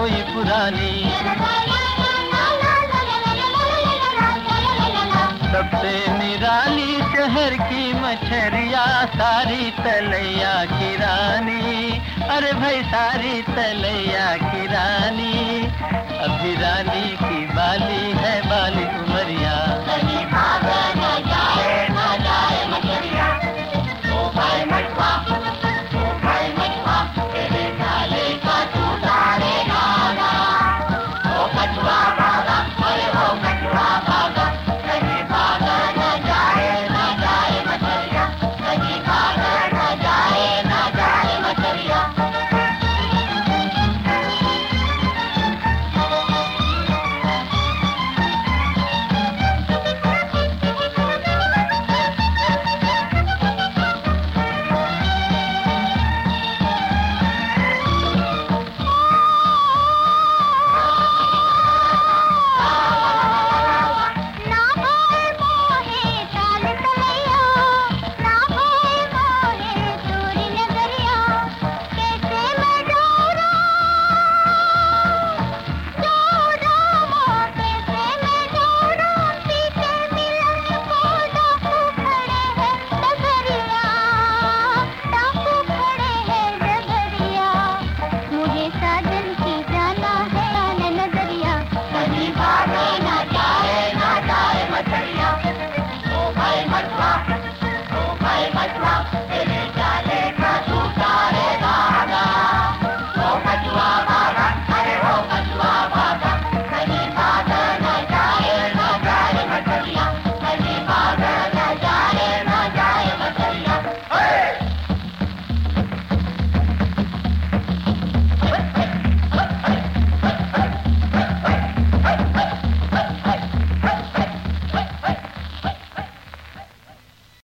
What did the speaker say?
कोई पुरानी। सबसे निराली शहर की मछरिया, सारी तलैया की रानी। अरे भाई, सारी तलैया की रानी। अभी रानी I might laugh.